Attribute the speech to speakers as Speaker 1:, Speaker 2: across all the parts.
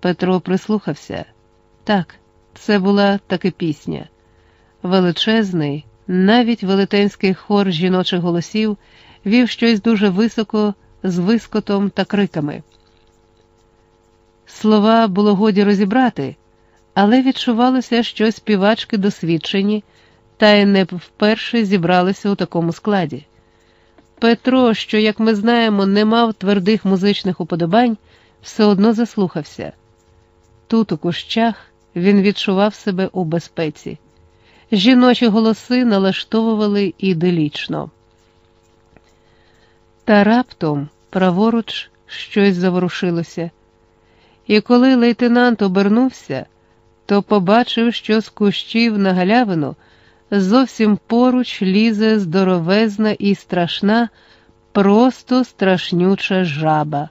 Speaker 1: Петро прислухався. Так, це була таки пісня. Величезний, навіть велетенський хор жіночих голосів вів щось дуже високо з вискотом та криками. Слова було годі розібрати, але відчувалося, що співачки досвідчені та й не вперше зібралися у такому складі. Петро, що, як ми знаємо, не мав твердих музичних уподобань, все одно заслухався. Тут, у кущах, він відчував себе у безпеці. Жіночі голоси налаштовували іделічно. Та раптом, праворуч, щось заворушилося, і коли лейтенант обернувся, то побачив, що з кущів на галявину зовсім поруч лізе здоровезна і страшна, просто страшнюча жаба.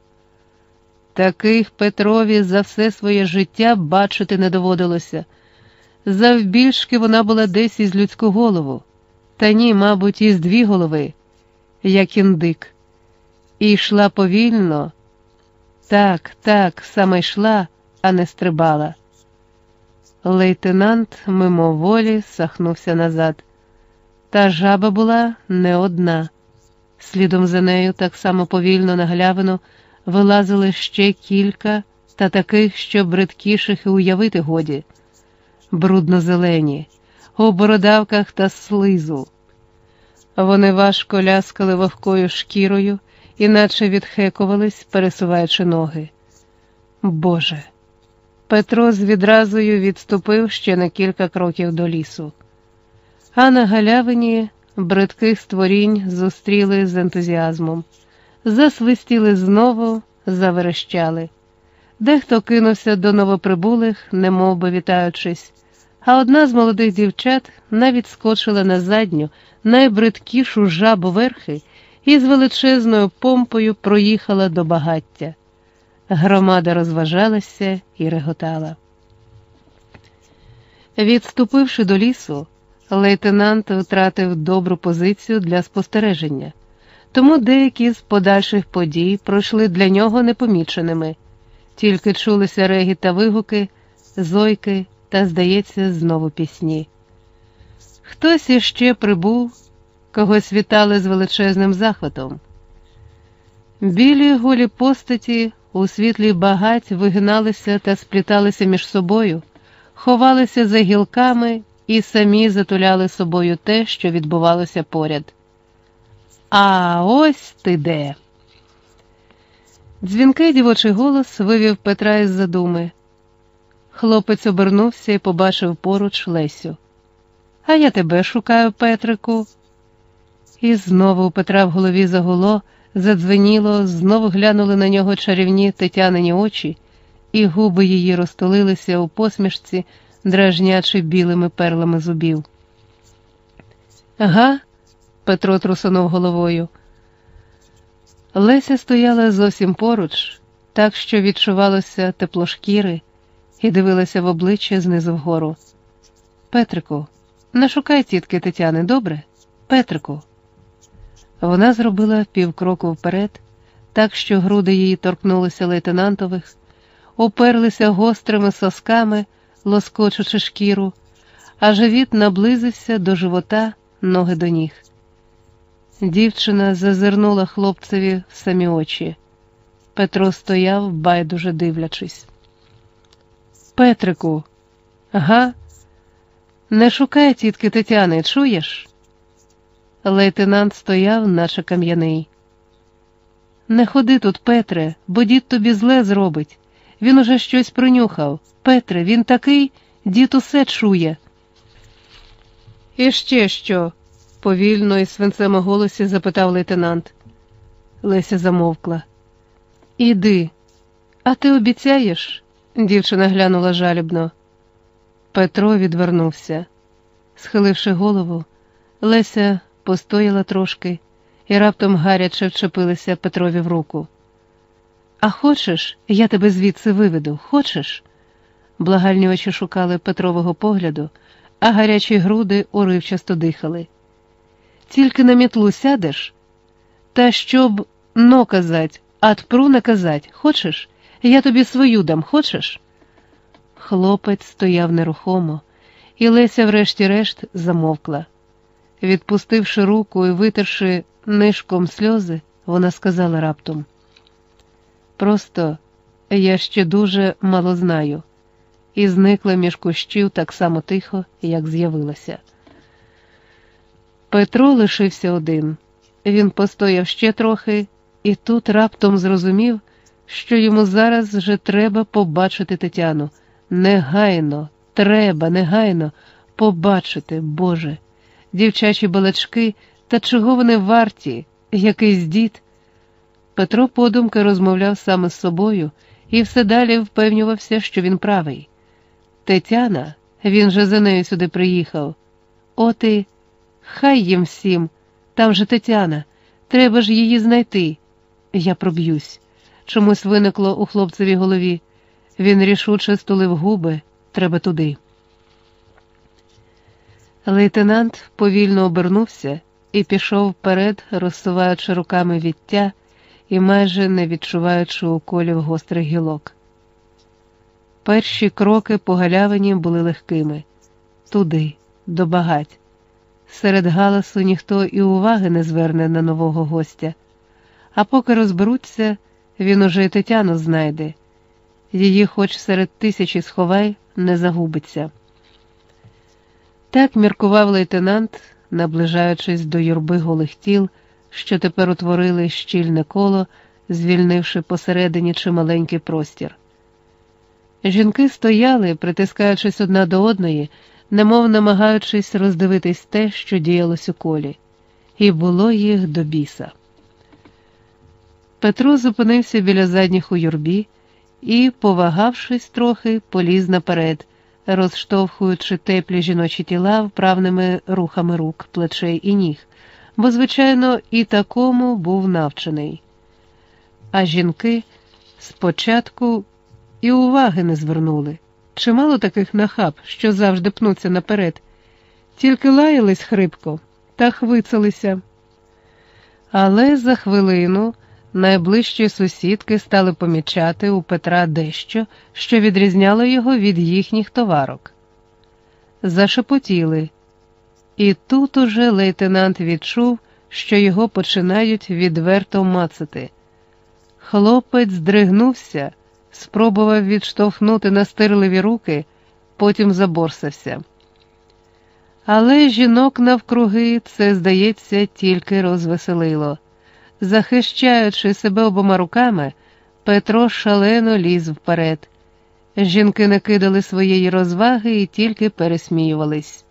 Speaker 1: Таких Петрові за все своє життя бачити не доводилося. Завбільшки вона була десь із людську голову, та ні, мабуть, із дві голови, як індик, і йшла повільно. Так, так, саме йшла, а не стрибала. Лейтенант мимоволі сахнувся назад. Та жаба була не одна. Слідом за нею, так само повільно на галявину, вилазили ще кілька та таких, що бридкіших і уявити годі, брудно-зелені, у бородавках та слизу. Вони важко ляскали вогкою шкірою, іначе відхекувались, пересуваючи ноги. Боже! Петро з відразою відступив ще на кілька кроків до лісу, а на галявині бридких створінь зустріли з ентузіазмом, засвистіли знову, заверещали. Дехто кинувся до новоприбулих, немов би вітаючись, а одна з молодих дівчат навіть скочила на задню, найбридкішу жабу верхи і з величезною помпою проїхала до багаття. Громада розважалася і реготала. Відступивши до лісу, лейтенант втратив добру позицію для спостереження, тому деякі з подальших подій пройшли для нього непоміченими, тільки чулися регі та вигуки, зойки та, здається, знову пісні. Хтось іще прибув, когось вітали з величезним захватом. Білі голі постаті у світлі багать вигиналися та спліталися між собою, ховалися за гілками і самі затуляли собою те, що відбувалося поряд. А ось ти де. Дзвінкий дівочий голос вивів Петра із задуми. Хлопець обернувся і побачив поруч Лесю. А я тебе шукаю, Петрику. І знову у Петра в голові загуло задзвеніло, знову глянули на нього чарівні тетянині очі, і губи її розтулилися у посмішці, дражнячи білими перлами зубів. Га? Петро трусонув головою. Леся стояла зовсім поруч, так що відчувалося тепло шкіри, і дивилася в обличчя знизу вгору. Петрику, не шукай тітки Тетяни, добре? Петрику. Вона зробила півкроку вперед, так що груди її торкнулися лейтенантових, уперлися гострими сосками, лоскочучи шкіру, а живіт наблизився до живота, ноги до ніг. Дівчина зазирнула хлопцеві в самі очі. Петро стояв, байдуже дивлячись. Петрику, га? Не шукай тітки Тетяни, чуєш? Лейтенант стояв, наче кам'яний. Не ходи тут, Петре, бо дід тобі зле зробить. Він уже щось принюхав. Петре, він такий, дід усе чує. І ще що? Повільно і свинцем у голосі запитав лейтенант. Леся замовкла. Іди, а ти обіцяєш? дівчина глянула жалібно. Петро відвернувся. Схиливши голову, Леся постояла трошки і раптом гаряче вчепилася Петрові в руку. А хочеш, я тебе звідси виведу, хочеш? Благальні очі шукали Петрового погляду, а гарячі груди уривчасто дихали. Тільки на мітлу сядеш, та щоб но казать, а тпру наказать, хочеш? Я тобі свою дам, хочеш? Хлопець стояв нерухомо, і Леся, врешті-решт, замовкла. Відпустивши руку і витерши нишком сльози, вона сказала раптом: Просто я ще дуже мало знаю, і зникла між кущів так само тихо, як з'явилася. Петро лишився один. Він постояв ще трохи, і тут раптом зрозумів, що йому зараз вже треба побачити Тетяну. Негайно, треба, негайно побачити, Боже, дівчачі балачки, та чого вони варті, якийсь дід. Петро подумки розмовляв саме з собою і все далі впевнювався, що він правий. Тетяна, він же за нею сюди приїхав. От і хай їм всім, там же Тетяна, треба ж її знайти. Я проб'юсь. Чомусь виникло у хлопцевій голові. Він рішуче стулив губи, треба туди. Лейтенант повільно обернувся і пішов вперед, розсуваючи руками віття і майже не відчуваючи уколів гострих гілок. Перші кроки по галявині були легкими туди, до багать. Серед галасу ніхто і уваги не зверне на нового гостя, а поки розберуться, він уже й Тетяну знайде. Її, хоч серед тисячі сховай, не загубиться. Так міркував лейтенант, наближаючись до юрби голих тіл, що тепер утворили щільне коло, звільнивши посередині чималенький простір. Жінки стояли, притискаючись одна до одної, немов намагаючись роздивитись те, що діялось у колі, і було їх до біса. Петро зупинився біля задніх у юрбі і, повагавшись трохи, поліз наперед, розштовхуючи теплі жіночі тіла вправними рухами рук, плечей і ніг, бо, звичайно, і такому був навчений. А жінки спочатку і уваги не звернули. Чимало таких нахаб, що завжди пнуться наперед, тільки лаялись хрипко та хвицалися. Але за хвилину. Найближчі сусідки стали помічати у Петра дещо, що відрізняло його від їхніх товарок. Зашепотіли, і тут уже лейтенант відчув, що його починають відверто мацати. Хлопець здригнувся, спробував відштовхнути настирливі руки, потім заборсався. Але жінок навкруги це, здається, тільки розвеселило. Захищаючи себе обома руками, Петро шалено ліз вперед. Жінки не кидали своєї розваги і тільки пересміювались.